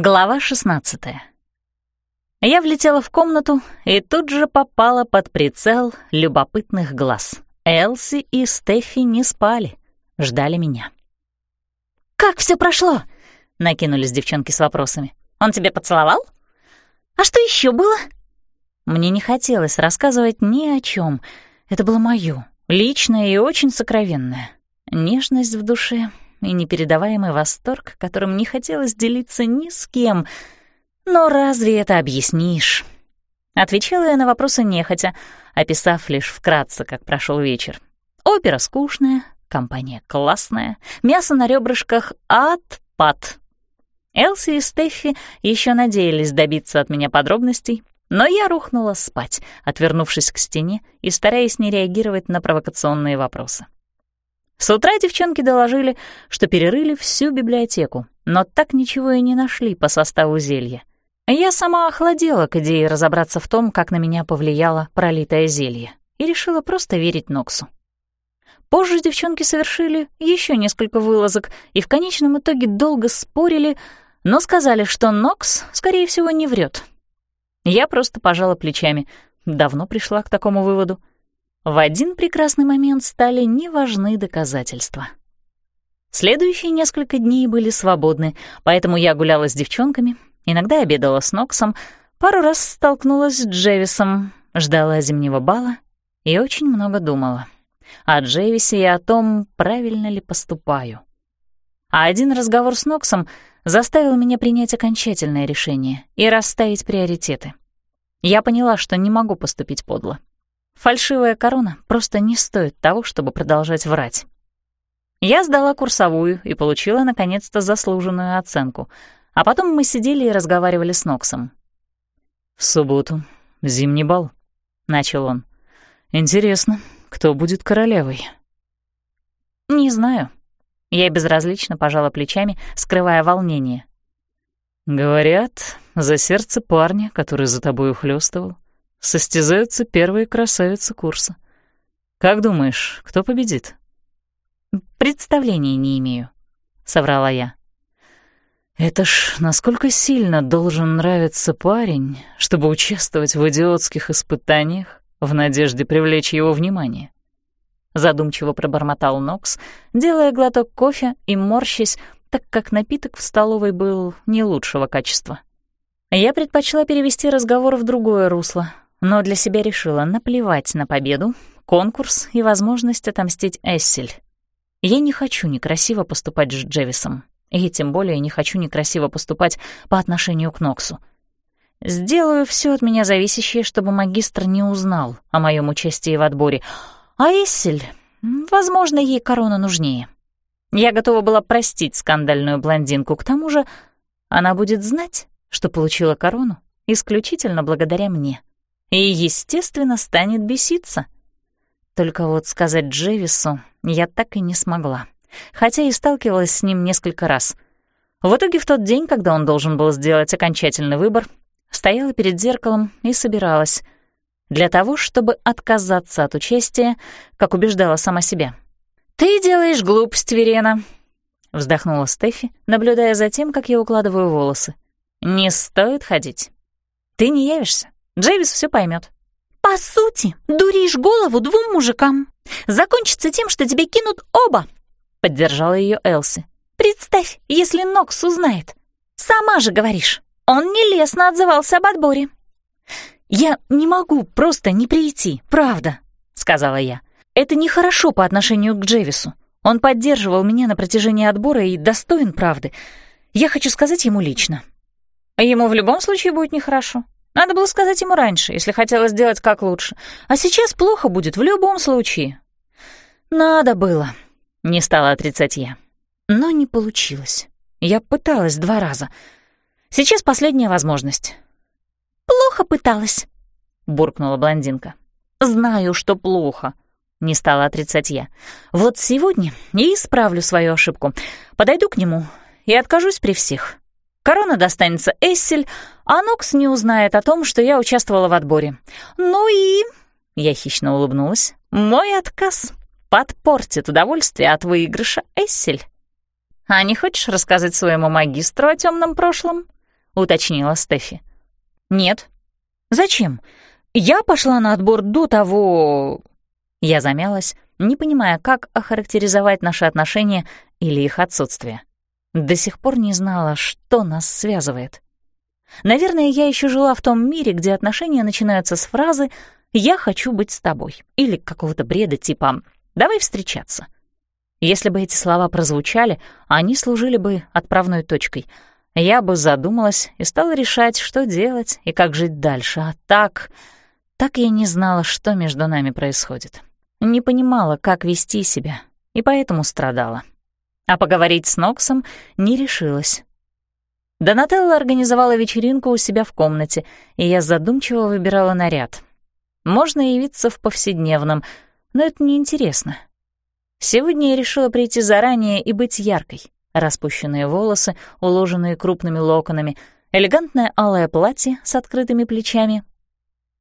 Глава 16 Я влетела в комнату и тут же попала под прицел любопытных глаз. Элси и Стефи не спали, ждали меня. «Как все прошло?» — накинулись девчонки с вопросами. «Он тебе поцеловал?» «А что еще было?» Мне не хотелось рассказывать ни о чем. Это было моё, личное и очень сокровенное. Нежность в душе и непередаваемый восторг, которым не хотелось делиться ни с кем. Но разве это объяснишь? Отвечала я на вопросы нехотя, описав лишь вкратце, как прошел вечер. Опера скучная, компания классная, мясо на ребрышках ад-пад. Элси и Стеффи еще надеялись добиться от меня подробностей, но я рухнула спать, отвернувшись к стене и стараясь не реагировать на провокационные вопросы. С утра девчонки доложили, что перерыли всю библиотеку, но так ничего и не нашли по составу зелья. Я сама охладела к идее разобраться в том, как на меня повлияло пролитое зелье, и решила просто верить Ноксу. Позже девчонки совершили еще несколько вылазок и в конечном итоге долго спорили, но сказали, что Нокс, скорее всего, не врет. Я просто пожала плечами. Давно пришла к такому выводу. В один прекрасный момент стали неважны доказательства. Следующие несколько дней были свободны, поэтому я гуляла с девчонками, иногда обедала с Ноксом, пару раз столкнулась с Джевисом, ждала зимнего бала и очень много думала. О Джевисе и о том, правильно ли поступаю. А один разговор с Ноксом заставил меня принять окончательное решение и расставить приоритеты. Я поняла, что не могу поступить подло. Фальшивая корона просто не стоит того, чтобы продолжать врать. Я сдала курсовую и получила, наконец-то, заслуженную оценку. А потом мы сидели и разговаривали с Ноксом. «В субботу. Зимний бал», — начал он. «Интересно, кто будет королевой?» «Не знаю». Я безразлично пожала плечами, скрывая волнение. «Говорят, за сердце парня, который за тобой ухлёстывал, состязаются первые красавицы курса. Как думаешь, кто победит? Представления не имею, соврала я. Это ж насколько сильно должен нравиться парень, чтобы участвовать в идиотских испытаниях в надежде привлечь его внимание. Задумчиво пробормотал Нокс, делая глоток кофе и морщась, так как напиток в столовой был не лучшего качества. Я предпочла перевести разговор в другое русло, но для себя решила наплевать на победу, конкурс и возможность отомстить Эссель. Я не хочу некрасиво поступать с Джевисом, и тем более не хочу некрасиво поступать по отношению к Ноксу. Сделаю все от меня зависящее, чтобы магистр не узнал о моем участии в отборе. А Эссель, возможно, ей корона нужнее. Я готова была простить скандальную блондинку, к тому же она будет знать, что получила корону исключительно благодаря мне и, естественно, станет беситься. Только вот сказать Джевису я так и не смогла, хотя и сталкивалась с ним несколько раз. В итоге в тот день, когда он должен был сделать окончательный выбор, стояла перед зеркалом и собиралась для того, чтобы отказаться от участия, как убеждала сама себя. «Ты делаешь глупость, Верена», — вздохнула Стефи, наблюдая за тем, как я укладываю волосы. «Не стоит ходить. Ты не явишься, Джейвис все поймет. «По сути, дуришь голову двум мужикам. Закончится тем, что тебя кинут оба», — поддержала ее Элси. «Представь, если Нокс узнает. Сама же говоришь, он нелестно отзывался об отборе». «Я не могу просто не прийти, правда», — сказала я. «Это нехорошо по отношению к Джевису. Он поддерживал меня на протяжении отбора и достоин правды. Я хочу сказать ему лично». «Ему в любом случае будет нехорошо», надо было сказать ему раньше, если хотела сделать как лучше. А сейчас плохо будет в любом случае. Надо было, не стала отрицать я. Но не получилось. Я пыталась два раза. Сейчас последняя возможность. «Плохо пыталась», — буркнула блондинка. «Знаю, что плохо», — не стала отрицать я. «Вот сегодня я исправлю свою ошибку. Подойду к нему и откажусь при всех. Корона достанется Эссель, а Нокс не узнает о том, что я участвовала в отборе. Ну и... Я хищно улыбнулась. Мой отказ подпортит удовольствие от выигрыша Эссель. А не хочешь рассказать своему магистру о темном прошлом? — уточнила Стефи. «Нет». «Зачем? Я пошла на отбор до того...» Я замялась, не понимая, как охарактеризовать наши отношения или их отсутствие. До сих пор не знала, что нас связывает. Наверное, я еще жила в том мире, где отношения начинаются с фразы «я хочу быть с тобой» или какого-то бреда типа «давай встречаться». Если бы эти слова прозвучали, они служили бы отправной точкой. Я бы задумалась и стала решать, что делать и как жить дальше. А так... Так я не знала, что между нами происходит. Не понимала, как вести себя, и поэтому страдала. А поговорить с Ноксом не решилась. Донателла организовала вечеринку у себя в комнате, и я задумчиво выбирала наряд. Можно явиться в повседневном, но это неинтересно. Сегодня я решила прийти заранее и быть яркой. Распущенные волосы, уложенные крупными локонами, элегантное алое платье с открытыми плечами.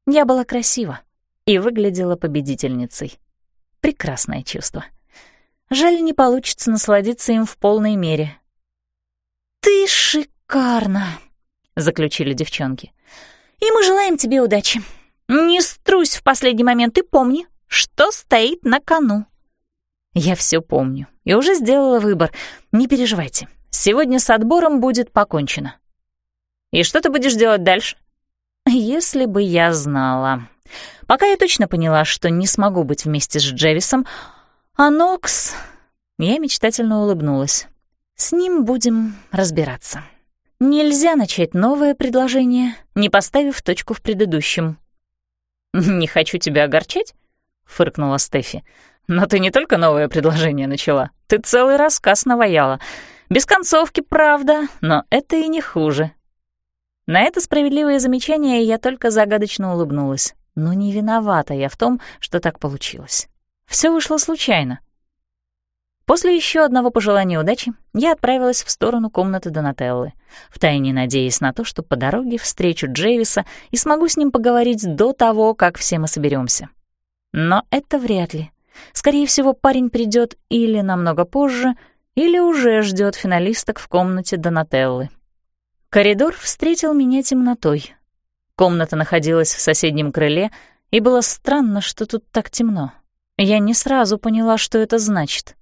Я была красива и выглядела победительницей. Прекрасное чувство. Жаль, не получится насладиться им в полной мере. «Ты шикарна!» — заключили девчонки. «И мы желаем тебе удачи. Не струсь в последний момент и помни, что стоит на кону». Я все помню и уже сделала выбор. Не переживайте, сегодня с отбором будет покончено. И что ты будешь делать дальше? Если бы я знала. Пока я точно поняла, что не смогу быть вместе с Джевисом, а Нокс... Я мечтательно улыбнулась. С ним будем разбираться. Нельзя начать новое предложение, не поставив точку в предыдущем. «Не хочу тебя огорчать», — фыркнула Стефи. Но ты не только новое предложение начала, ты целый рассказ наваяла. Без концовки, правда, но это и не хуже. На это справедливое замечание я только загадочно улыбнулась. Но не виновата я в том, что так получилось. Все вышло случайно. После еще одного пожелания удачи я отправилась в сторону комнаты Донателлы, втайне надеясь на то, что по дороге встречу Джейвиса и смогу с ним поговорить до того, как все мы соберемся. Но это вряд ли. Скорее всего, парень придет или намного позже, или уже ждет финалисток в комнате Донателлы. Коридор встретил меня темнотой. Комната находилась в соседнем крыле, и было странно, что тут так темно. Я не сразу поняла, что это значит.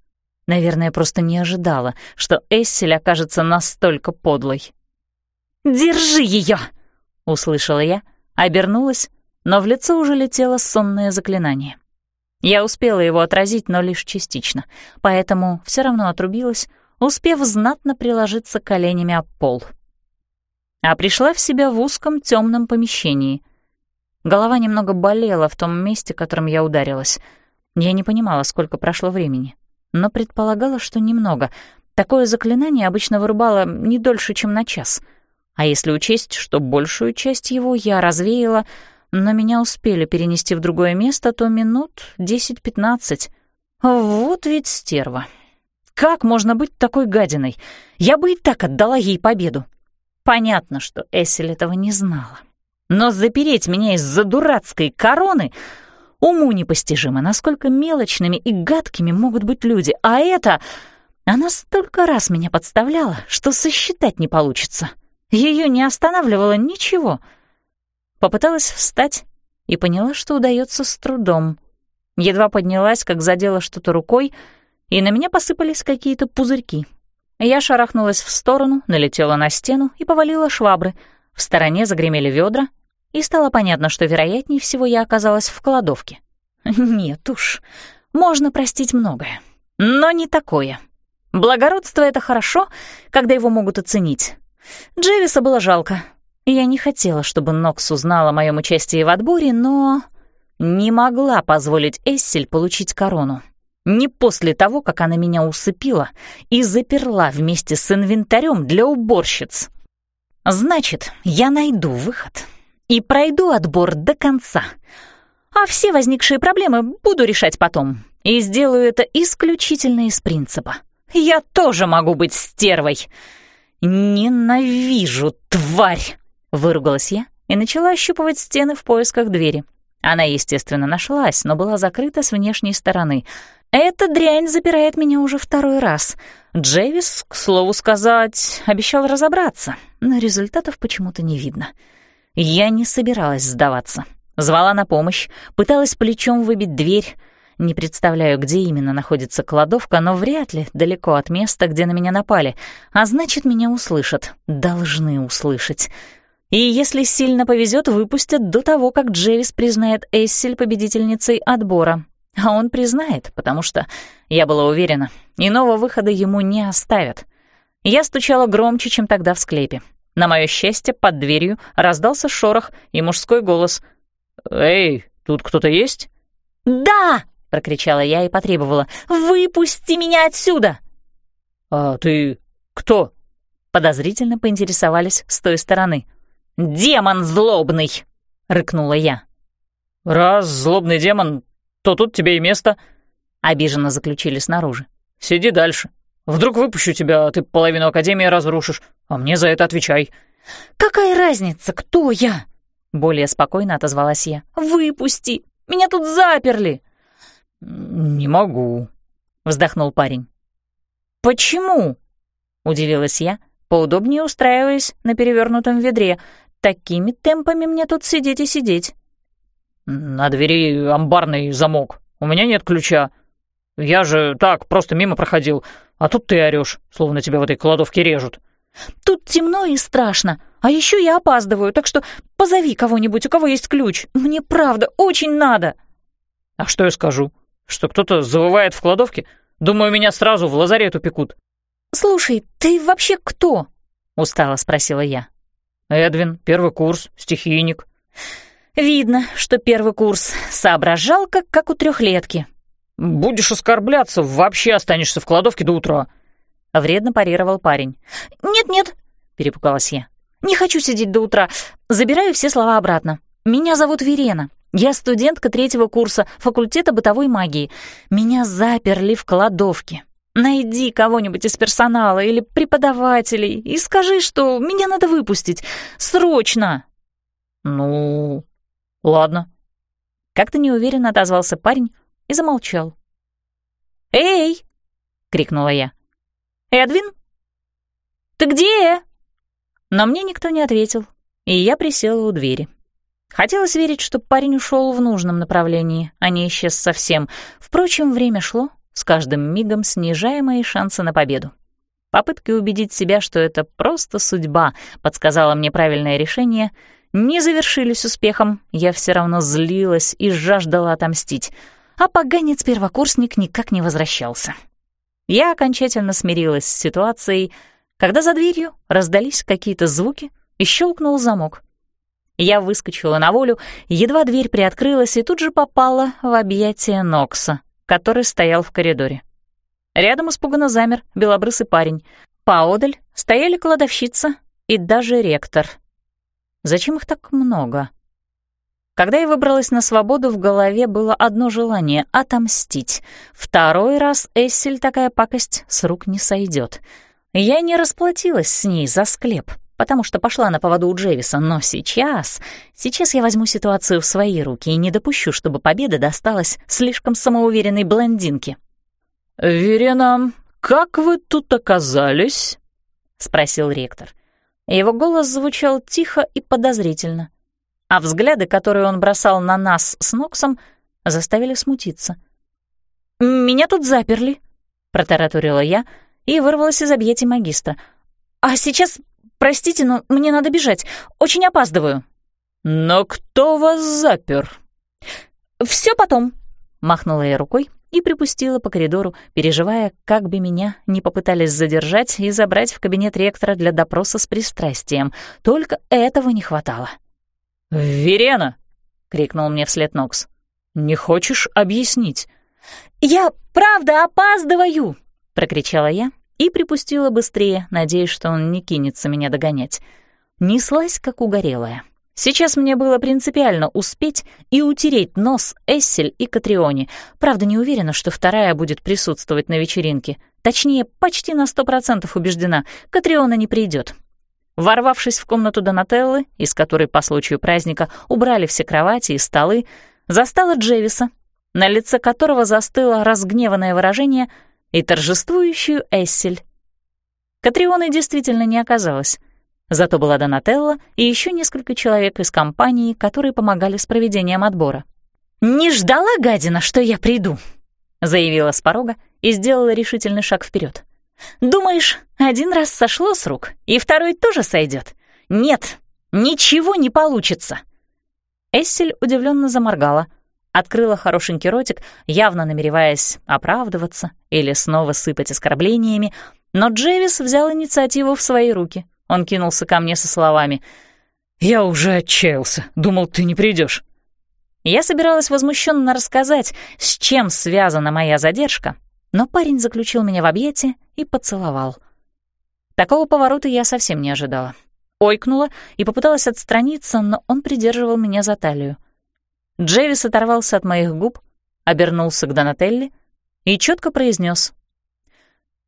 Наверное, просто не ожидала, что Эссель окажется настолько подлой. «Держи ее! услышала я, обернулась, но в лицо уже летело сонное заклинание. Я успела его отразить, но лишь частично, поэтому все равно отрубилась, успев знатно приложиться коленями об пол. А пришла в себя в узком темном помещении. Голова немного болела в том месте, которым я ударилась. Я не понимала, сколько прошло времени, но предполагала, что немного. Такое заклинание обычно вырубало не дольше, чем на час. А если учесть, что большую часть его я развеяла — но меня успели перенести в другое место, то минут десять-пятнадцать. Вот ведь стерва. Как можно быть такой гадиной? Я бы и так отдала ей победу. Понятно, что Эссель этого не знала. Но запереть меня из-за дурацкой короны уму непостижимо, насколько мелочными и гадкими могут быть люди. А это... Она столько раз меня подставляла, что сосчитать не получится. Ее не останавливало ничего — Попыталась встать и поняла, что удается с трудом. Едва поднялась, как задела что-то рукой, и на меня посыпались какие-то пузырьки. Я шарахнулась в сторону, налетела на стену и повалила швабры. В стороне загремели ведра, и стало понятно, что, вероятнее всего, я оказалась в кладовке. Нет уж, можно простить многое, но не такое. Благородство — это хорошо, когда его могут оценить. Джевиса было жалко, я не хотела, чтобы Нокс узнал о моем участии в отборе, но не могла позволить Эссель получить корону. Не после того, как она меня усыпила и заперла вместе с инвентарем для уборщиц. Значит, я найду выход и пройду отбор до конца. А все возникшие проблемы буду решать потом. И сделаю это исключительно из принципа. Я тоже могу быть стервой. Ненавижу, тварь! Выругалась я и начала ощупывать стены в поисках двери. Она, естественно, нашлась, но была закрыта с внешней стороны. Эта дрянь запирает меня уже второй раз. Джейвис, к слову сказать, обещал разобраться, но результатов почему-то не видно. Я не собиралась сдаваться. Звала на помощь, пыталась плечом выбить дверь. Не представляю, где именно находится кладовка, но вряд ли далеко от места, где на меня напали. А значит, меня услышат. Должны услышать. И если сильно повезет, выпустят до того, как Джевис признает Эссель победительницей отбора. А он признает, потому что, я была уверена, иного выхода ему не оставят. Я стучала громче, чем тогда в склепе. На мое счастье, под дверью раздался шорох и мужской голос. «Эй, тут кто-то есть?» «Да!» — прокричала я и потребовала. «Выпусти меня отсюда!» «А ты кто?» — подозрительно поинтересовались с той стороны. «Демон злобный!» — рыкнула я. «Раз злобный демон, то тут тебе и место», — обиженно заключили снаружи. «Сиди дальше. Вдруг выпущу тебя, а ты половину Академии разрушишь, а мне за это отвечай». «Какая разница, кто я?» Более спокойно отозвалась я. «Выпусти! Меня тут заперли!» «Не могу», — вздохнул парень. «Почему?» — удивилась я, поудобнее устраиваясь на перевернутом ведре. «Такими темпами мне тут сидеть и сидеть». «На двери амбарный замок. У меня нет ключа. Я же так, просто мимо проходил. А тут ты орёшь, словно тебя в этой кладовке режут». «Тут темно и страшно, а еще я опаздываю, так что позови кого-нибудь, у кого есть ключ. Мне правда очень надо». «А что я скажу? Что кто-то завывает в кладовке? Думаю, меня сразу в лазарет упекут». «Слушай, ты вообще кто?» — устало спросила я. «Эдвин, первый курс, стихийник». «Видно, что первый курс. Соображалка, как у трехлетки. «Будешь оскорбляться, вообще останешься в кладовке до утра», — вредно парировал парень. «Нет-нет», — перепугалась я. «Не хочу сидеть до утра. Забираю все слова обратно. Меня зовут Верена. Я студентка третьего курса факультета бытовой магии. Меня заперли в кладовке. Найди кого-нибудь из персонала или преподавателей и скажи, что меня надо выпустить. Срочно!» «Ну, ладно». Как-то неуверенно отозвался парень, и замолчал. «Эй!» — крикнула я. «Эдвин? Ты где?» Но мне никто не ответил, и я присела у двери. Хотелось верить, что парень ушел в нужном направлении, а не исчез совсем. Впрочем, время шло, с каждым мигом снижая мои шансы на победу. Попытки убедить себя, что это просто судьба, подсказала мне правильное решение, не завершились успехом. Я все равно злилась и жаждала отомстить — а поганец-первокурсник никак не возвращался. Я окончательно смирилась с ситуацией, когда за дверью раздались какие-то звуки и щелкнул замок. Я выскочила на волю, едва дверь приоткрылась и тут же попала в объятия Нокса, который стоял в коридоре. Рядом испуганно замер белобрысый парень. Поодаль стояли кладовщица и даже ректор. Зачем их так много? Когда я выбралась на свободу, в голове было одно желание — отомстить. Второй раз Эссель такая пакость с рук не сойдет. Я не расплатилась с ней за склеп, потому что пошла на поводу у Джевиса, но сейчас... Сейчас я возьму ситуацию в свои руки и не допущу, чтобы победа досталась слишком самоуверенной блондинке. «Верена, как вы тут оказались?» — спросил ректор. Его голос звучал тихо и подозрительно а взгляды, которые он бросал на нас с Ноксом, заставили смутиться. «Меня тут заперли», — протараторила я и вырвалась из объятий магистра. «А сейчас, простите, но мне надо бежать. Очень опаздываю». «Но кто вас запер?» «Все потом», — махнула я рукой и припустила по коридору, переживая, как бы меня не попытались задержать и забрать в кабинет ректора для допроса с пристрастием. Только этого не хватало. «Верена!» — крикнул мне вслед Нокс. «Не хочешь объяснить?» «Я правда опаздываю!» — прокричала я и припустила быстрее, надеясь, что он не кинется меня догонять. Неслась, как угорелая. Сейчас мне было принципиально успеть и утереть нос Эссель и Катрионе. Правда, не уверена, что вторая будет присутствовать на вечеринке. Точнее, почти на сто процентов убеждена, Катриона не придет. Ворвавшись в комнату Донателлы, из которой по случаю праздника убрали все кровати и столы, застала Джевиса, на лице которого застыло разгневанное выражение и торжествующую Эссель. Катрионы действительно не оказалось. Зато была Донателла и еще несколько человек из компании, которые помогали с проведением отбора. «Не ждала, гадина, что я приду», — заявила с порога и сделала решительный шаг вперед. «Думаешь, один раз сошло с рук, и второй тоже сойдет? Нет, ничего не получится!» Эссель удивленно заморгала, открыла хорошенький ротик, явно намереваясь оправдываться или снова сыпать оскорблениями, но Джевис взял инициативу в свои руки. Он кинулся ко мне со словами «Я уже отчаялся, думал, ты не придешь. Я собиралась возмущенно рассказать, с чем связана моя задержка, но парень заключил меня в объятия и поцеловал. Такого поворота я совсем не ожидала. Ойкнула и попыталась отстраниться, но он придерживал меня за талию. Джейвис оторвался от моих губ, обернулся к Донателли и четко произнес: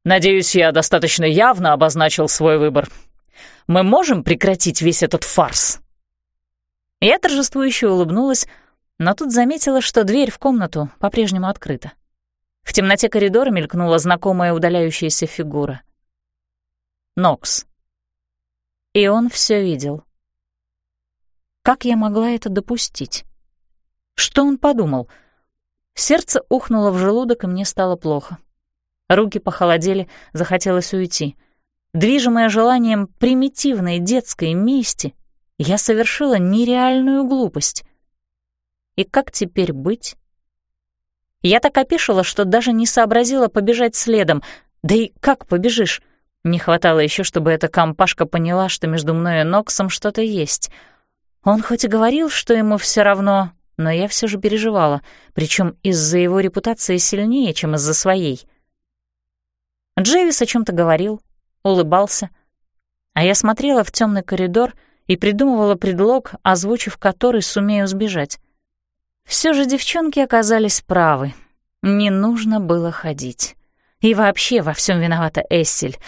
«Надеюсь, я достаточно явно обозначил свой выбор. Мы можем прекратить весь этот фарс?» Я торжествующе улыбнулась, но тут заметила, что дверь в комнату по-прежнему открыта. В темноте коридора мелькнула знакомая удаляющаяся фигура. Нокс. И он все видел. Как я могла это допустить? Что он подумал? Сердце ухнуло в желудок, и мне стало плохо. Руки похолодели, захотелось уйти. Движимая желанием примитивной детской мести, я совершила нереальную глупость. И как теперь быть? Я так опешила, что даже не сообразила побежать следом. Да и как побежишь? Не хватало еще, чтобы эта компашка поняла, что между мной и Ноксом что-то есть. Он хоть и говорил, что ему все равно, но я все же переживала, причем из-за его репутации сильнее, чем из-за своей. Джейвис о чем то говорил, улыбался, а я смотрела в темный коридор и придумывала предлог, озвучив который сумею сбежать. Все же девчонки оказались правы. Не нужно было ходить. И вообще во всем виновата Эссель.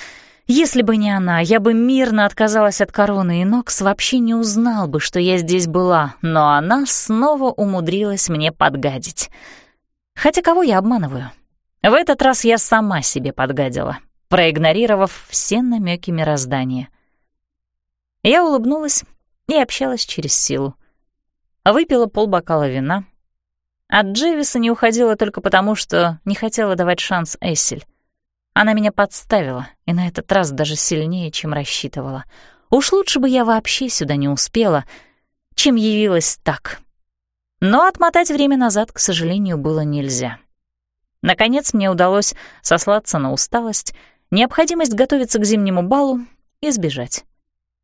Если бы не она, я бы мирно отказалась от короны, и Нокс вообще не узнал бы, что я здесь была, но она снова умудрилась мне подгадить. Хотя кого я обманываю? В этот раз я сама себе подгадила, проигнорировав все намеки мироздания. Я улыбнулась и общалась через силу. Выпила полбокала вина. От Джевиса не уходила только потому, что не хотела давать шанс Эссель. Она меня подставила, и на этот раз даже сильнее, чем рассчитывала. Уж лучше бы я вообще сюда не успела, чем явилась так. Но отмотать время назад, к сожалению, было нельзя. Наконец мне удалось сослаться на усталость, необходимость готовиться к зимнему балу и сбежать.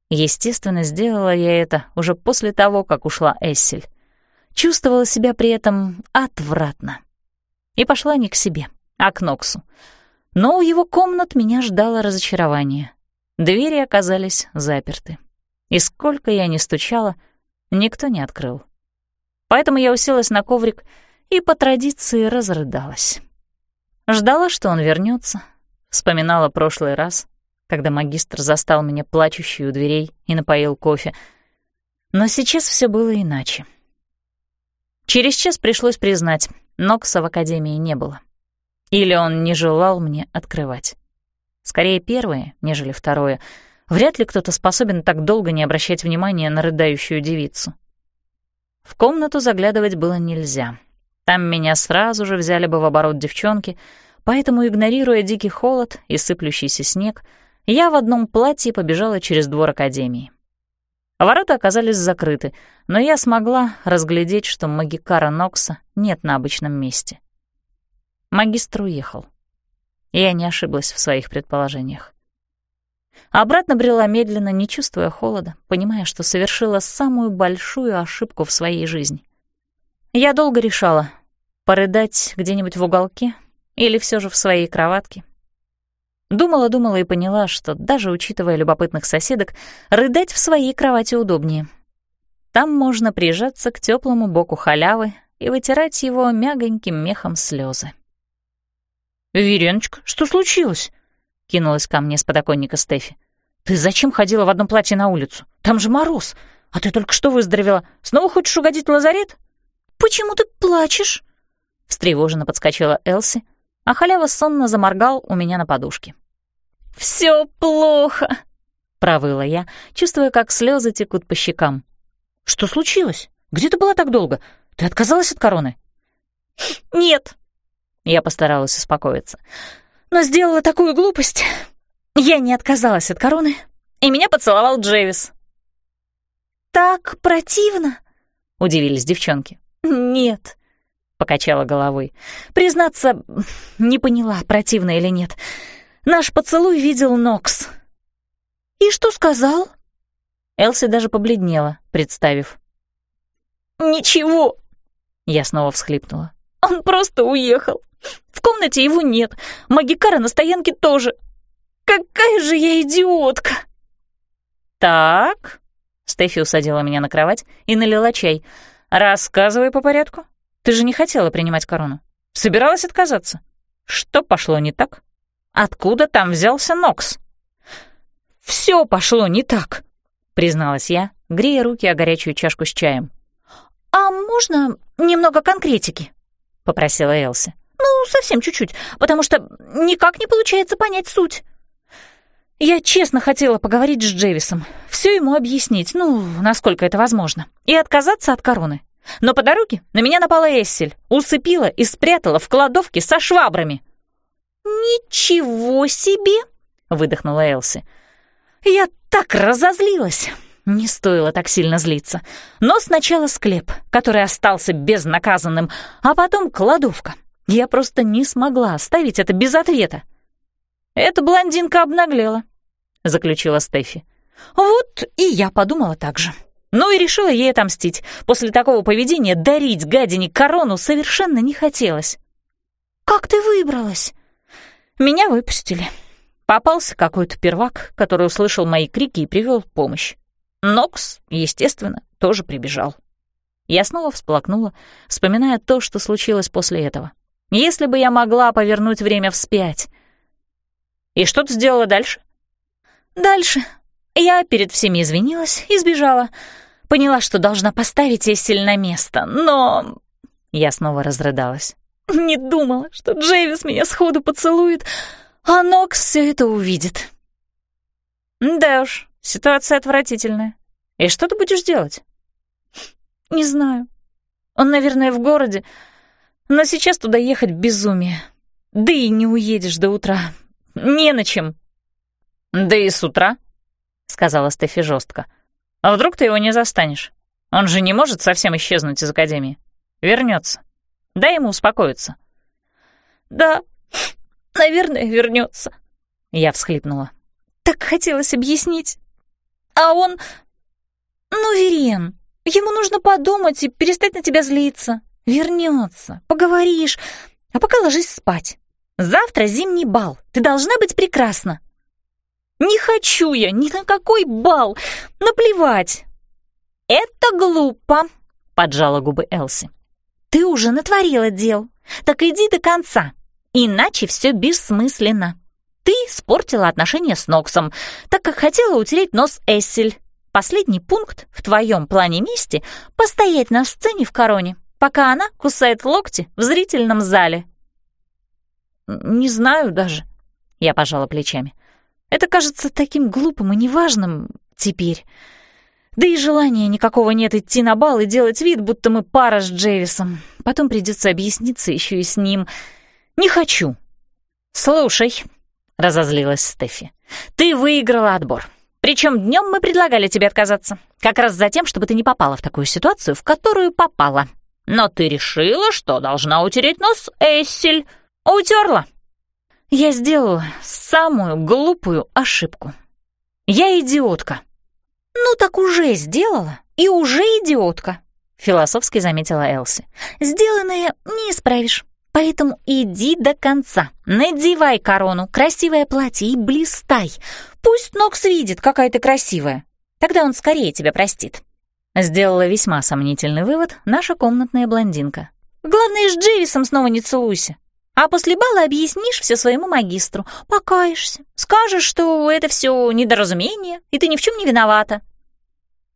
Естественно, сделала я это уже после того, как ушла Эссель. Чувствовала себя при этом отвратно. И пошла не к себе, а к Ноксу — но у его комнат меня ждало разочарование. Двери оказались заперты. И сколько я ни стучала, никто не открыл. Поэтому я уселась на коврик и по традиции разрыдалась. Ждала, что он вернется, вспоминала прошлый раз, когда магистр застал меня плачущей у дверей и напоил кофе. Но сейчас все было иначе. Через час пришлось признать, Нокса в академии не было. Или он не желал мне открывать. Скорее первое, нежели второе. Вряд ли кто-то способен так долго не обращать внимания на рыдающую девицу. В комнату заглядывать было нельзя. Там меня сразу же взяли бы в оборот девчонки, поэтому, игнорируя дикий холод и сыплющийся снег, я в одном платье побежала через двор академии. Ворота оказались закрыты, но я смогла разглядеть, что магикара Нокса нет на обычном месте. Магистр уехал. Я не ошиблась в своих предположениях. Обратно брела медленно, не чувствуя холода, понимая, что совершила самую большую ошибку в своей жизни. Я долго решала, порыдать где-нибудь в уголке или все же в своей кроватке. Думала-думала и поняла, что даже учитывая любопытных соседок, рыдать в своей кровати удобнее. Там можно прижаться к теплому боку халявы и вытирать его мягоньким мехом слезы. «Вереночка, что случилось?» — кинулась ко мне с подоконника Стефи. «Ты зачем ходила в одном платье на улицу? Там же мороз. А ты только что выздоровела. Снова хочешь угодить в лазарет?» «Почему ты плачешь?» — встревоженно подскочила Элси, а халява сонно заморгал у меня на подушке. «Всё плохо!» — провыла я, чувствуя, как слезы текут по щекам. «Что случилось? Где ты была так долго? Ты отказалась от короны?» «Нет», — я постаралась успокоиться, «но сделала такую глупость. Я не отказалась от короны, и меня поцеловал Джейвис». «Так противно», — удивились девчонки. «Нет», — покачала головой. «Признаться, не поняла, противно или нет. Наш поцелуй видел Нокс». «И что сказал?» Элси даже побледнела, представив. «Ничего!» Я снова всхлипнула. «Он просто уехал. В комнате его нет. Магикара на стоянке тоже. Какая же я идиотка!» «Так...» Стефи усадила меня на кровать и налила чай. «Рассказывай по порядку. Ты же не хотела принимать корону. Собиралась отказаться. Что пошло не так? Откуда там взялся Нокс?» «Все пошло не так», — призналась я, грея руки о горячую чашку с чаем. «А можно немного конкретики?» — попросила Элси. «Ну, совсем чуть-чуть, потому что никак не получается понять суть». Я честно хотела поговорить с Джевисом, все ему объяснить, ну, насколько это возможно, и отказаться от короны. Но по дороге на меня напала Эссель, усыпила и спрятала в кладовке со швабрами. «Ничего себе!» — выдохнула Элси. Я так разозлилась. Не стоило так сильно злиться. Но сначала склеп, который остался безнаказанным, а потом кладовка. Я просто не смогла оставить это без ответа. «Эта блондинка обнаглела», — заключила Стефи. «Вот и я подумала так же. Ну и решила ей отомстить. После такого поведения дарить гадине корону совершенно не хотелось». «Как ты выбралась?» «Меня выпустили», Попался какой-то первак, который услышал мои крики и привел помощь. Нокс, естественно, тоже прибежал. Я снова всплакнула, вспоминая то, что случилось после этого. Если бы я могла повернуть время вспять. И что ты сделала дальше? Дальше. Я перед всеми извинилась и сбежала. Поняла, что должна поставить Эссель на место, но... Я снова разрыдалась. Не думала, что Джейвис меня сходу поцелует, а Нокс все это увидит. Да уж, ситуация отвратительная. И что ты будешь делать? Не знаю. Он, наверное, в городе, но сейчас туда ехать безумие. Да и не уедешь до утра. Не на чем. Да и с утра, сказала Стефи жестко. А вдруг ты его не застанешь? Он же не может совсем исчезнуть из академии. Вернется. Дай ему успокоиться. Да, Наверное, вернется. Я всхлипнула. Так хотелось объяснить. А он... Ну, Верен, ему нужно подумать и перестать на тебя злиться. Вернется, поговоришь, а пока ложись спать. Завтра зимний бал, ты должна быть прекрасна. Не хочу я ни на какой бал, наплевать. Это глупо, поджала губы Элси. Ты уже натворила дел, так иди до конца. Иначе все бессмысленно. Ты испортила отношения с Ноксом, так как хотела утереть нос Эссель. Последний пункт в твоем плане мести — постоять на сцене в короне, пока она кусает локти в зрительном зале. «Не знаю даже», — я пожала плечами. «Это кажется таким глупым и неважным теперь. Да и желания никакого нет идти на бал и делать вид, будто мы пара с Джейвисом. Потом придется объясниться еще и с ним». «Не хочу». «Слушай», — разозлилась Стефи, — «ты выиграла отбор. Причем днем мы предлагали тебе отказаться, как раз за тем, чтобы ты не попала в такую ситуацию, в которую попала. Но ты решила, что должна утереть нос Эссель. Утерла. Я сделала самую глупую ошибку. Я идиотка. Ну так уже сделала и уже идиотка, философски заметила Элси. Сделанное не исправишь. Поэтому иди до конца, надевай корону, красивое платье и блистай. Пусть Нокс видит, какая ты красивая. Тогда он скорее тебя простит». Сделала весьма сомнительный вывод наша комнатная блондинка. «Главное, с Дживисом снова не целуйся. А после бала объяснишь все своему магистру, покаешься, скажешь, что это все недоразумение, и ты ни в чем не виновата».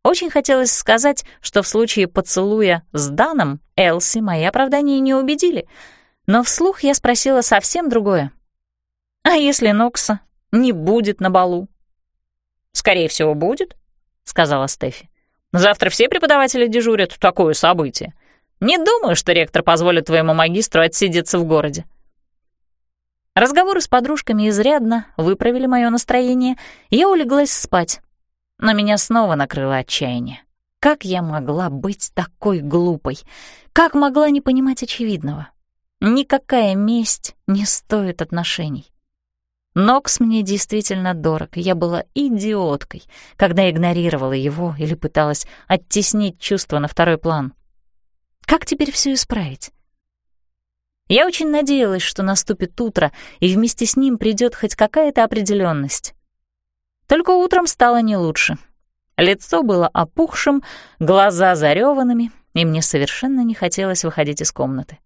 Очень хотелось сказать, что в случае поцелуя с Даном Элси мои оправдания не убедили — но вслух я спросила совсем другое. «А если Нокса не будет на балу?» «Скорее всего, будет», — сказала Стефи. «Завтра все преподаватели дежурят. Такое событие. Не думаю, что ректор позволит твоему магистру отсидеться в городе». Разговоры с подружками изрядно выправили мое настроение, и я улеглась спать. Но меня снова накрыло отчаяние. Как я могла быть такой глупой? Как могла не понимать очевидного? Никакая месть не стоит отношений. Нокс мне действительно дорог, я была идиоткой, когда игнорировала его или пыталась оттеснить чувства на второй план. Как теперь все исправить? Я очень надеялась, что наступит утро, и вместе с ним придет хоть какая-то определенность. Только утром стало не лучше. Лицо было опухшим, глаза зареванными, и мне совершенно не хотелось выходить из комнаты.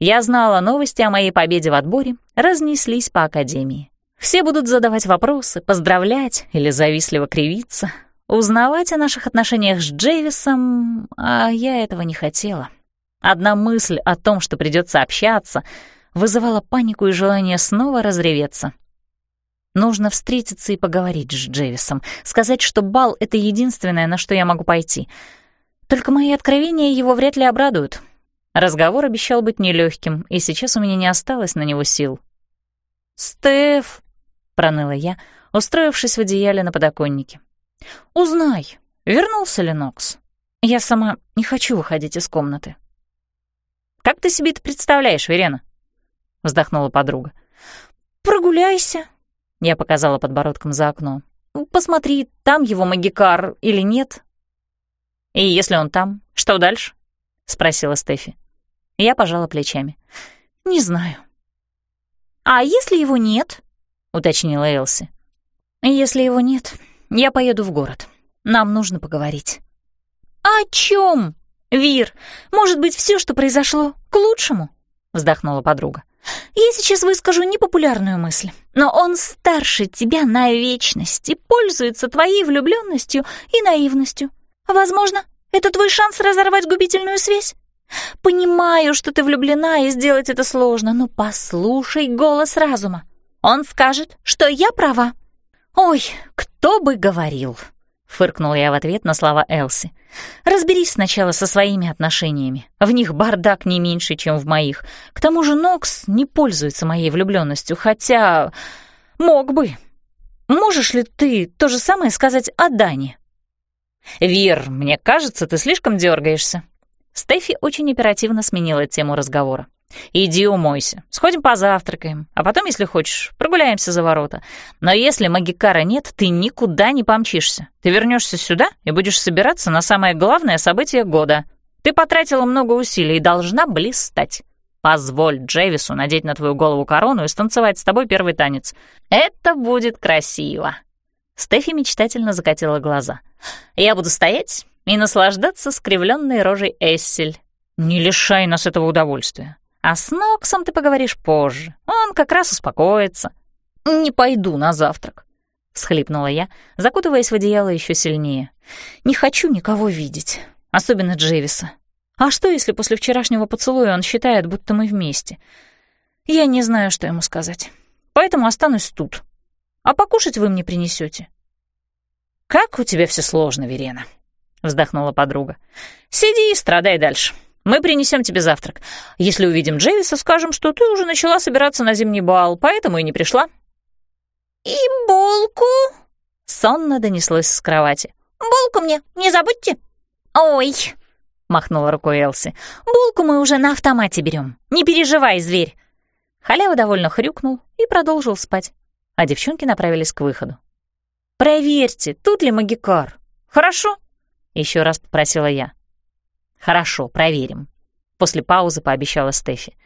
Я знала, новости о моей победе в отборе разнеслись по академии. Все будут задавать вопросы, поздравлять или завистливо кривиться, узнавать о наших отношениях с Джейвисом, а я этого не хотела. Одна мысль о том, что придется общаться, вызывала панику и желание снова разреветься. Нужно встретиться и поговорить с Джейвисом, сказать, что бал — это единственное, на что я могу пойти. Только мои откровения его вряд ли обрадуют. Разговор обещал быть нелегким, и сейчас у меня не осталось на него сил. «Стеф!» — проныла я, устроившись в одеяле на подоконнике. «Узнай, вернулся ли Нокс? Я сама не хочу выходить из комнаты». «Как ты себе это представляешь, Верена?» — вздохнула подруга. «Прогуляйся», — я показала подбородком за окно. «Посмотри, там его магикар или нет». «И если он там, что дальше?» — спросила Стефи. Я пожала плечами. «Не знаю». «А если его нет?» — уточнила Элси. «Если его нет, я поеду в город. Нам нужно поговорить». «О чем? Вир, может быть, все, что произошло, к лучшему?» — вздохнула подруга. «Я сейчас выскажу непопулярную мысль, но он старше тебя на вечность и пользуется твоей влюбленностью и наивностью. Возможно, это твой шанс разорвать губительную связь? Понимаю, что ты влюблена, и сделать это сложно, но послушай голос разума. Он скажет, что я права. Ой, кто бы говорил, фыркнула я в ответ на слова Элси. Разберись сначала со своими отношениями. В них бардак не меньше, чем в моих. К тому же Нокс не пользуется моей влюбленностью, хотя мог бы. Можешь ли ты то же самое сказать о Дане? Вир, мне кажется, ты слишком дергаешься. Стефи очень оперативно сменила тему разговора. «Иди умойся, сходим позавтракаем, а потом, если хочешь, прогуляемся за ворота. Но если магикара нет, ты никуда не помчишься. Ты вернешься сюда и будешь собираться на самое главное событие года. Ты потратила много усилий и должна блистать. Позволь Джейвису надеть на твою голову корону и станцевать с тобой первый танец. Это будет красиво». Стефи мечтательно закатила глаза. «Я буду стоять и наслаждаться скривленной рожей Эссель. Не лишай нас этого удовольствия. А с Ноксом ты поговоришь позже. Он как раз успокоится. Не пойду на завтрак, — всхлипнула я, закутываясь в одеяло еще сильнее. Не хочу никого видеть, особенно Джейвиса. А что, если после вчерашнего поцелуя он считает, будто мы вместе? Я не знаю, что ему сказать. Поэтому останусь тут. А покушать вы мне принесете. Как у тебя все сложно, Верена. — вздохнула подруга. «Сиди и страдай дальше. Мы принесем тебе завтрак. Если увидим Джейвиса, скажем, что ты уже начала собираться на зимний бал, поэтому и не пришла». «И булку?» — сонно донеслось с кровати. «Булку мне не забудьте». «Ой!» — махнула рукой Элси. «Булку мы уже на автомате берем. Не переживай, зверь». Халява довольно хрюкнул и продолжил спать, а девчонки направились к выходу. «Проверьте, тут ли магикар. Хорошо?» — еще раз попросила я. «Хорошо, проверим», — после паузы пообещала Стефи.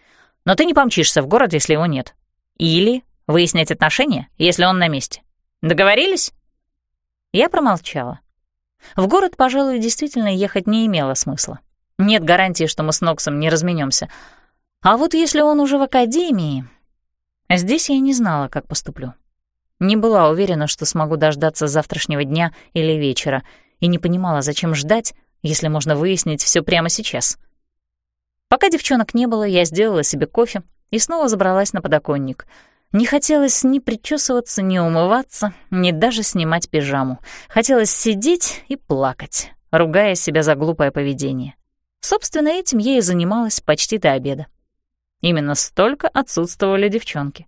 «Но ты не помчишься в город, если его нет. Или выяснять отношения, если он на месте. Договорились?» Я промолчала. В город, пожалуй, действительно ехать не имело смысла. Нет гарантии, что мы с Ноксом не разменемся. А вот если он уже в академии... Здесь я не знала, как поступлю. Не была уверена, что смогу дождаться завтрашнего дня или вечера — и не понимала, зачем ждать, если можно выяснить все прямо сейчас. Пока девчонок не было, я сделала себе кофе и снова забралась на подоконник. Не хотелось ни причесываться, ни умываться, ни даже снимать пижаму. Хотелось сидеть и плакать, ругая себя за глупое поведение. Собственно, этим я и занималась почти до обеда. Именно столько отсутствовали девчонки.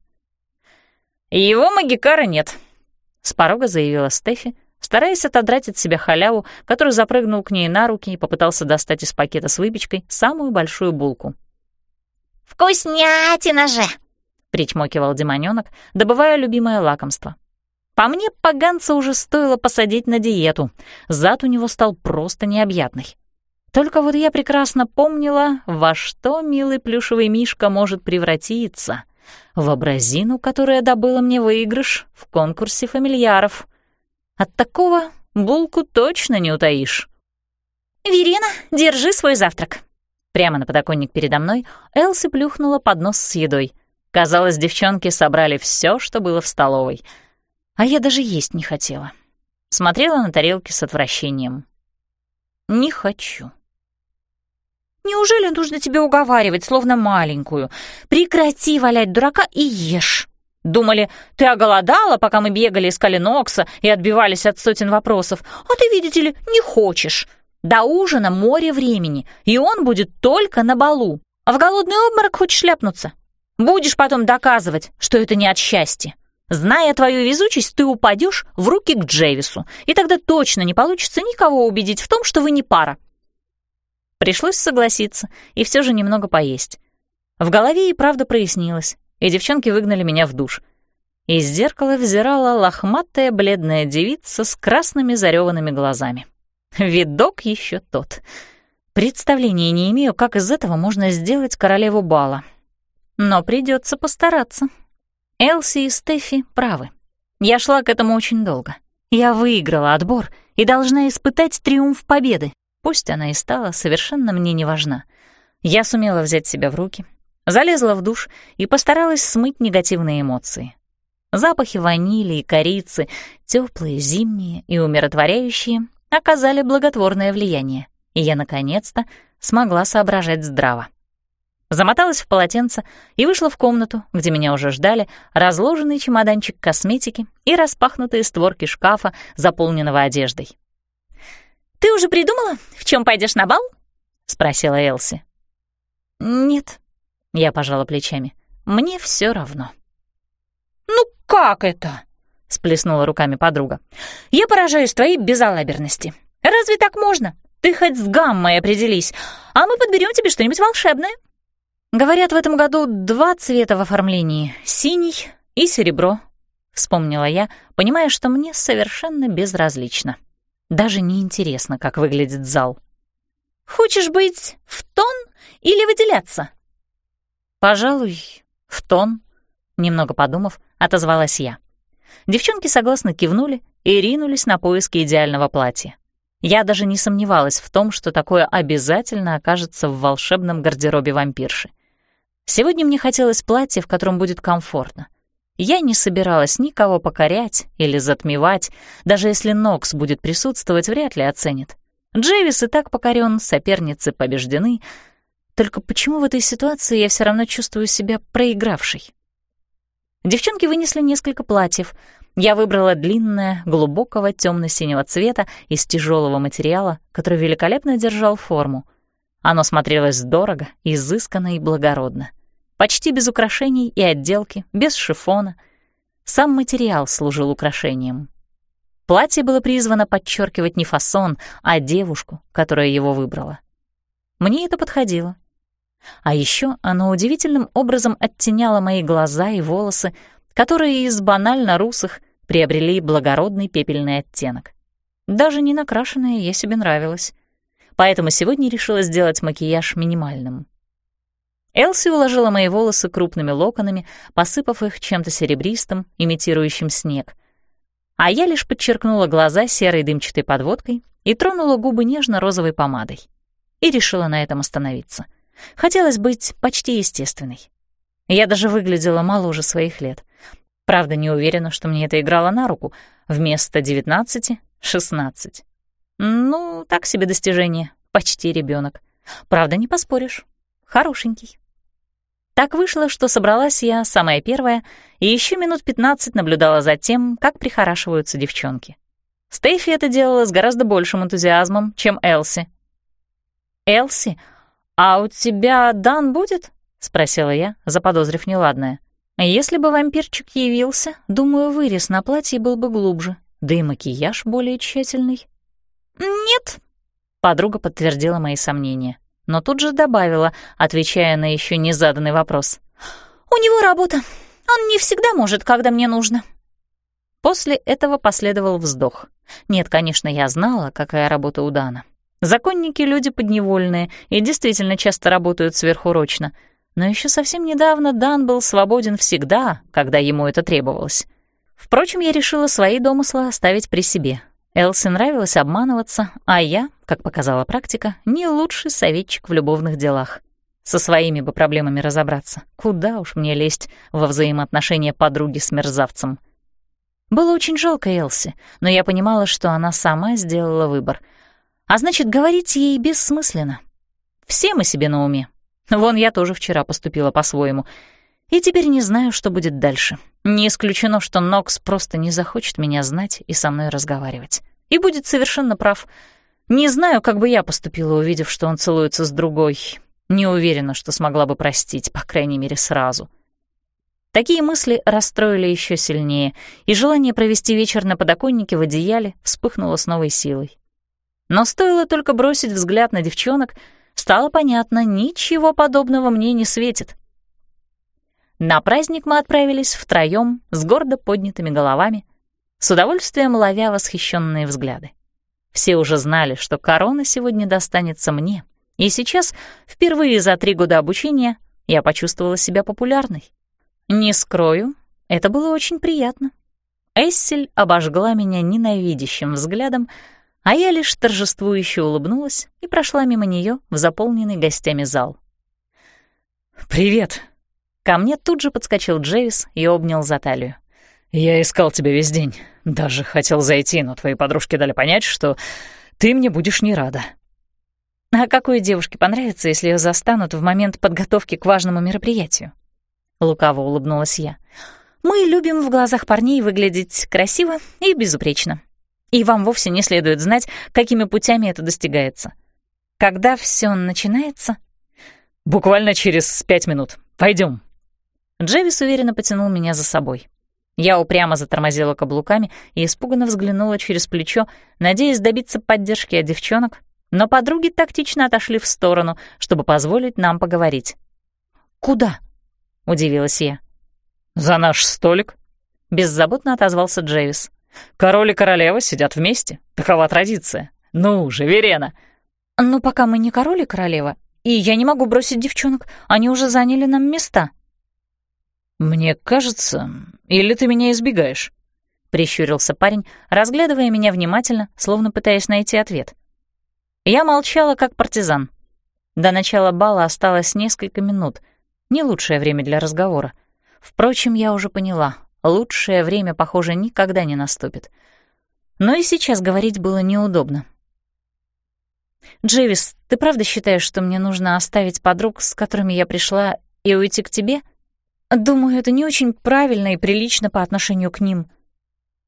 «Его магикара нет», — с порога заявила Стефи, стараясь отодрать от себя халяву, который запрыгнул к ней на руки и попытался достать из пакета с выпечкой самую большую булку. «Вкуснятина же!» — причмокивал демонёнок, добывая любимое лакомство. По мне, поганца уже стоило посадить на диету. Зад у него стал просто необъятный. Только вот я прекрасно помнила, во что милый плюшевый мишка может превратиться. В образину, которая добыла мне выигрыш в конкурсе фамильяров. От такого булку точно не утаишь. «Верена, держи свой завтрак». Прямо на подоконник передо мной Элси плюхнула поднос с едой — Казалось, девчонки собрали все, что было в столовой. А я даже есть не хотела. Смотрела на тарелки с отвращением. Не хочу. Неужели нужно тебе уговаривать, словно маленькую? Прекрати валять дурака и ешь. Думали, ты оголодала, пока мы бегали, искали Нокса и отбивались от сотен вопросов. А ты, видите ли, не хочешь. До ужина море времени, и он будет только на балу. А в голодный обморок хочешь шляпнуться? Будешь потом доказывать, что это не от счастья. Зная твою везучесть, ты упадешь в руки к Джейвису, и тогда точно не получится никого убедить в том, что вы не пара. Пришлось согласиться и все же немного поесть. В голове и правда прояснилось, и девчонки выгнали меня в душ. Из зеркала взирала лохматая бледная девица с красными зареванными глазами. Видок еще тот. Представления не имею, как из этого можно сделать королеву бала, но придется постараться. Элси и Стефи правы. Я шла к этому очень долго. Я выиграла отбор и должна испытать триумф победы. Пусть она и стала совершенно мне не важна. Я сумела взять себя в руки, залезла в душ и постаралась смыть негативные эмоции. Запахи ванили и корицы, теплые, зимние и умиротворяющие, оказали благотворное влияние, и я, наконец-то, смогла соображать здраво замоталась в полотенце и вышла в комнату, где меня уже ждали разложенный чемоданчик косметики и распахнутые створки шкафа, заполненного одеждой. «Ты уже придумала, в чем пойдешь на бал?» — спросила Элси. «Нет», — я пожала плечами, — «мне все равно». «Ну как это?» — сплеснула руками подруга. «Я поражаюсь твоей безалаберности. Разве так можно? Ты хоть с гаммой определись, а мы подберем тебе что-нибудь волшебное». «Говорят, в этом году два цвета в оформлении — синий и серебро», — вспомнила я, понимая, что мне совершенно безразлично. Даже не интересно, как выглядит зал. «Хочешь быть в тон или выделяться?» «Пожалуй, в тон», — немного подумав, отозвалась я. Девчонки согласно кивнули и ринулись на поиски идеального платья. Я даже не сомневалась в том, что такое обязательно окажется в волшебном гардеробе вампирши. Сегодня мне хотелось платье, в котором будет комфортно. Я не собиралась никого покорять или затмевать, даже если Нокс будет присутствовать, вряд ли оценит. Джейвис и так покорен, соперницы побеждены. Только почему в этой ситуации я все равно чувствую себя проигравшей? Девчонки вынесли несколько платьев. Я выбрала длинное, глубокого темно-синего цвета из тяжелого материала, который великолепно держал форму. Оно смотрелось дорого, изысканно и благородно почти без украшений и отделки, без шифона. Сам материал служил украшением. Платье было призвано подчеркивать не фасон, а девушку, которая его выбрала. Мне это подходило. А еще оно удивительным образом оттеняло мои глаза и волосы, которые из банально русых приобрели благородный пепельный оттенок. Даже не накрашенная я себе нравилась. Поэтому сегодня решила сделать макияж минимальным. Элси уложила мои волосы крупными локонами, посыпав их чем-то серебристым, имитирующим снег. А я лишь подчеркнула глаза серой дымчатой подводкой и тронула губы нежно-розовой помадой. И решила на этом остановиться. Хотелось быть почти естественной. Я даже выглядела моложе своих лет. Правда, не уверена, что мне это играло на руку. Вместо девятнадцати — шестнадцать. Ну, так себе достижение. Почти ребенок. Правда, не поспоришь. Хорошенький. Так вышло, что собралась я, самая первая, и еще минут пятнадцать наблюдала за тем, как прихорашиваются девчонки. Стейфи это делала с гораздо большим энтузиазмом, чем Элси. «Элси, а у тебя Дан будет?» — спросила я, заподозрив неладное. «Если бы вампирчик явился, думаю, вырез на платье был бы глубже, да и макияж более тщательный». «Нет», — подруга подтвердила мои сомнения, но тут же добавила, отвечая на еще не заданный вопрос. «У него работа. Он не всегда может, когда мне нужно». После этого последовал вздох. Нет, конечно, я знала, какая работа у Дана. Законники — люди подневольные и действительно часто работают сверхурочно — но еще совсем недавно Дан был свободен всегда, когда ему это требовалось. Впрочем, я решила свои домыслы оставить при себе. Элси нравилось обманываться, а я, как показала практика, не лучший советчик в любовных делах. Со своими бы проблемами разобраться. Куда уж мне лезть во взаимоотношения подруги с мерзавцем. Было очень жалко Элси, но я понимала, что она сама сделала выбор. А значит, говорить ей бессмысленно. Все мы себе на уме, Вон я тоже вчера поступила по-своему. И теперь не знаю, что будет дальше. Не исключено, что Нокс просто не захочет меня знать и со мной разговаривать. И будет совершенно прав. Не знаю, как бы я поступила, увидев, что он целуется с другой. Не уверена, что смогла бы простить, по крайней мере, сразу. Такие мысли расстроили еще сильнее, и желание провести вечер на подоконнике в одеяле вспыхнуло с новой силой. Но стоило только бросить взгляд на девчонок — стало понятно, ничего подобного мне не светит. На праздник мы отправились втроём с гордо поднятыми головами, с удовольствием ловя восхищенные взгляды. Все уже знали, что корона сегодня достанется мне, и сейчас, впервые за три года обучения, я почувствовала себя популярной. Не скрою, это было очень приятно. Эссель обожгла меня ненавидящим взглядом, а я лишь торжествующе улыбнулась и прошла мимо нее в заполненный гостями зал. «Привет!» Ко мне тут же подскочил Джейвис и обнял за талию. «Я искал тебя весь день. Даже хотел зайти, но твои подружки дали понять, что ты мне будешь не рада». «А какой девушке понравится, если ее застанут в момент подготовки к важному мероприятию?» Лукаво улыбнулась я. «Мы любим в глазах парней выглядеть красиво и безупречно. И вам вовсе не следует знать, какими путями это достигается. Когда все начинается? Буквально через пять минут. Пойдем. Джевис уверенно потянул меня за собой. Я упрямо затормозила каблуками и испуганно взглянула через плечо, надеясь добиться поддержки от девчонок, но подруги тактично отошли в сторону, чтобы позволить нам поговорить. «Куда?» — удивилась я. «За наш столик», — беззаботно отозвался Джейвис. Король и королева сидят вместе. Такова традиция. Ну же, Верена!» «Ну, пока мы не король и королева, и я не могу бросить девчонок, они уже заняли нам места». «Мне кажется, или ты меня избегаешь?» — прищурился парень, разглядывая меня внимательно, словно пытаясь найти ответ. Я молчала, как партизан. До начала бала осталось несколько минут. Не лучшее время для разговора. Впрочем, я уже поняла, Лучшее время, похоже, никогда не наступит. Но и сейчас говорить было неудобно. «Джейвис, ты правда считаешь, что мне нужно оставить подруг, с которыми я пришла, и уйти к тебе? Думаю, это не очень правильно и прилично по отношению к ним».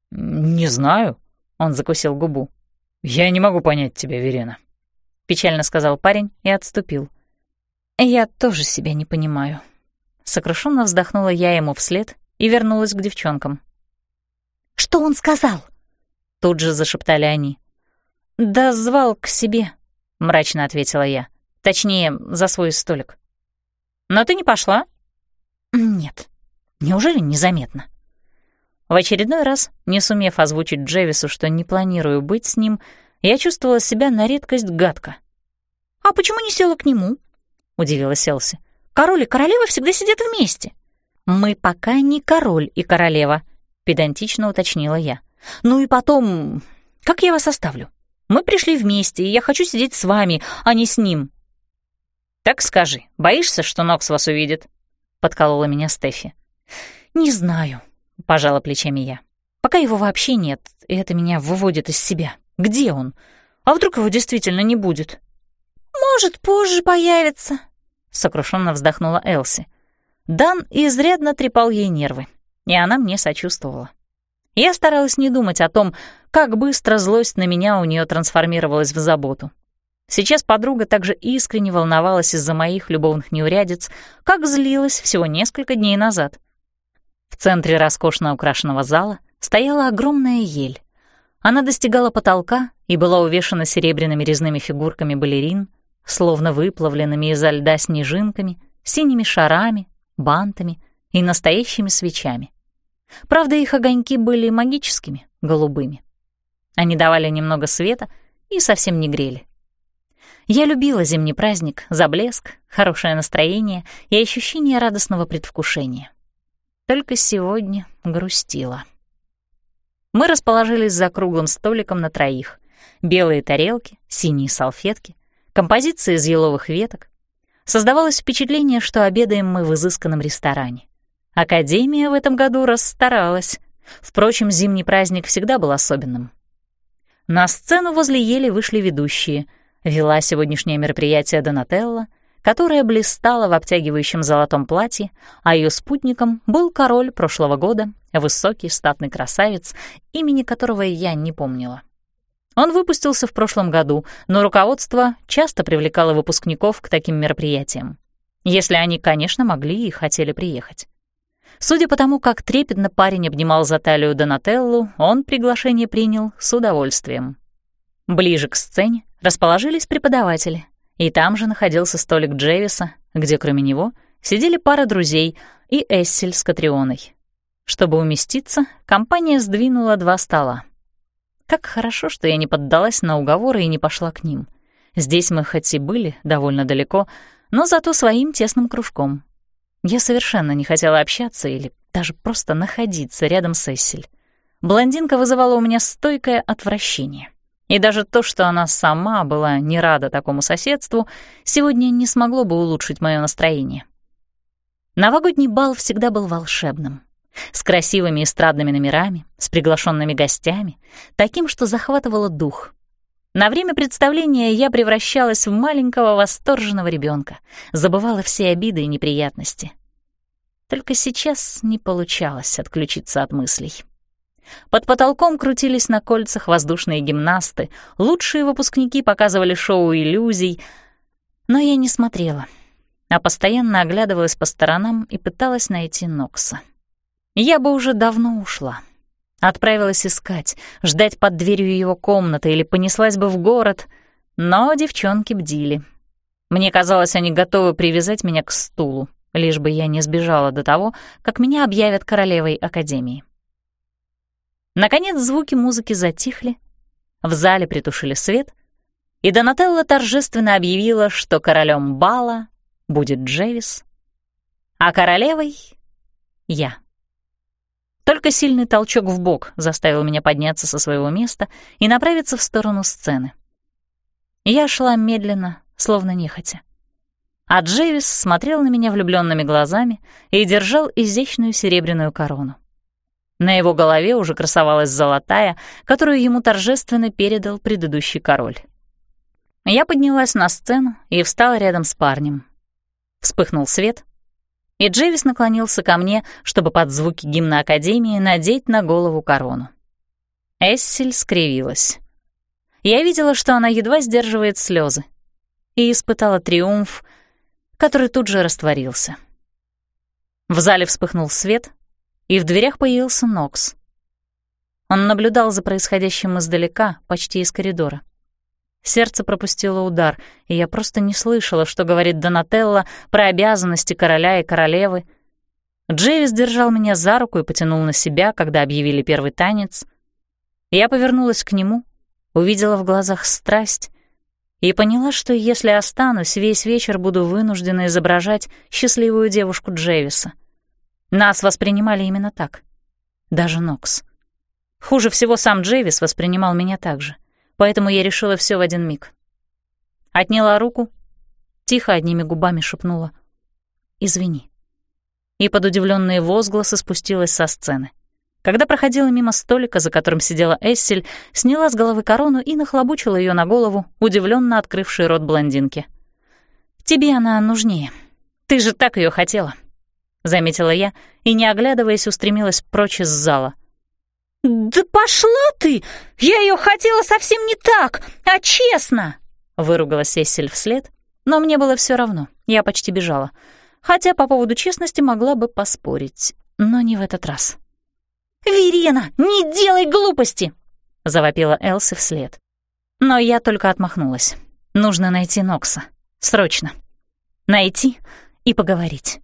«Не знаю», — он закусил губу. «Я не могу понять тебя, Верена», — печально сказал парень и отступил. «Я тоже себя не понимаю». Сокрушенно вздохнула я ему вслед и вернулась к девчонкам. «Что он сказал?» Тут же зашептали они. «Да звал к себе», — мрачно ответила я. Точнее, за свой столик. «Но ты не пошла?» «Нет. Неужели незаметно?» В очередной раз, не сумев озвучить Джевису, что не планирую быть с ним, я чувствовала себя на редкость гадко. «А почему не села к нему?» — удивилась Элси. «Король и королева всегда сидят вместе». «Мы пока не король и королева», — педантично уточнила я. «Ну и потом, как я вас оставлю? Мы пришли вместе, и я хочу сидеть с вами, а не с ним». «Так скажи, боишься, что Нокс вас увидит?» — подколола меня Стефи. «Не знаю», — пожала плечами я. «Пока его вообще нет, и это меня выводит из себя. Где он? А вдруг его действительно не будет?» «Может, позже появится», — сокрушенно вздохнула Элси. Дан изрядно трепал ей нервы, и она мне сочувствовала. Я старалась не думать о том, как быстро злость на меня у нее трансформировалась в заботу. Сейчас подруга также искренне волновалась из-за моих любовных неурядиц, как злилась всего несколько дней назад. В центре роскошно украшенного зала стояла огромная ель. Она достигала потолка и была увешана серебряными резными фигурками балерин, словно выплавленными изо льда снежинками, синими шарами, бантами и настоящими свечами. Правда, их огоньки были магическими, голубыми. Они давали немного света и совсем не грели. Я любила зимний праздник за блеск, хорошее настроение и ощущение радостного предвкушения. Только сегодня грустила. Мы расположились за круглым столиком на троих. Белые тарелки, синие салфетки, композиции из еловых веток. Создавалось впечатление, что обедаем мы в изысканном ресторане. Академия в этом году расстаралась. Впрочем, зимний праздник всегда был особенным. На сцену возле ели вышли ведущие. Вела сегодняшнее мероприятие Донателла, которая блистала в обтягивающем золотом платье, а ее спутником был король прошлого года, высокий статный красавец, имени которого я не помнила. Он выпустился в прошлом году, но руководство часто привлекало выпускников к таким мероприятиям, если они, конечно, могли и хотели приехать. Судя по тому, как трепетно парень обнимал за талию Донателлу, он приглашение принял с удовольствием. Ближе к сцене расположились преподаватели, и там же находился столик Джевиса, где кроме него сидели пара друзей и Эссель с Катрионой. Чтобы уместиться, компания сдвинула два стола. Как хорошо, что я не поддалась на уговоры и не пошла к ним. Здесь мы хоть и были довольно далеко, но зато своим тесным кружком. Я совершенно не хотела общаться или даже просто находиться рядом с Эссель. Блондинка вызывала у меня стойкое отвращение. И даже то, что она сама была не рада такому соседству, сегодня не смогло бы улучшить мое настроение. Новогодний бал всегда был волшебным. С красивыми эстрадными номерами, с приглашенными гостями, таким, что захватывало дух. На время представления я превращалась в маленького восторженного ребенка, забывала все обиды и неприятности. Только сейчас не получалось отключиться от мыслей. Под потолком крутились на кольцах воздушные гимнасты, лучшие выпускники показывали шоу иллюзий, но я не смотрела, а постоянно оглядывалась по сторонам и пыталась найти Нокса. Я бы уже давно ушла. Отправилась искать, ждать под дверью его комнаты или понеслась бы в город, но девчонки бдили. Мне казалось, они готовы привязать меня к стулу, лишь бы я не сбежала до того, как меня объявят королевой Академии. Наконец звуки музыки затихли, в зале притушили свет, и Донателла торжественно объявила, что королем бала будет Джевис, а королевой — я. Только сильный толчок в бок заставил меня подняться со своего места и направиться в сторону сцены. Я шла медленно, словно нехотя. А Джейвис смотрел на меня влюбленными глазами и держал изящную серебряную корону. На его голове уже красовалась золотая, которую ему торжественно передал предыдущий король. Я поднялась на сцену и встала рядом с парнем. Вспыхнул свет, и Джейвис наклонился ко мне, чтобы под звуки гимна Академии надеть на голову корону. Эссель скривилась. Я видела, что она едва сдерживает слезы, и испытала триумф, который тут же растворился. В зале вспыхнул свет, и в дверях появился Нокс. Он наблюдал за происходящим издалека, почти из коридора. Сердце пропустило удар, и я просто не слышала, что говорит Донателло про обязанности короля и королевы. Джейвис держал меня за руку и потянул на себя, когда объявили первый танец. Я повернулась к нему, увидела в глазах страсть и поняла, что если останусь, весь вечер буду вынуждена изображать счастливую девушку Джейвиса. Нас воспринимали именно так. Даже Нокс. Хуже всего сам Джейвис воспринимал меня так же поэтому я решила все в один миг. Отняла руку, тихо одними губами шепнула «Извини». И под удивленные возгласы спустилась со сцены. Когда проходила мимо столика, за которым сидела Эссель, сняла с головы корону и нахлобучила ее на голову, удивленно открывший рот блондинки. «Тебе она нужнее. Ты же так ее хотела». — заметила я и, не оглядываясь, устремилась прочь из зала. «Да пошла ты! Я ее хотела совсем не так, а честно!» — выругалась Сесиль вслед, но мне было все равно, я почти бежала. Хотя по поводу честности могла бы поспорить, но не в этот раз. «Верена, не делай глупости!» — завопила Элси вслед. Но я только отмахнулась. Нужно найти Нокса. Срочно. Найти и поговорить.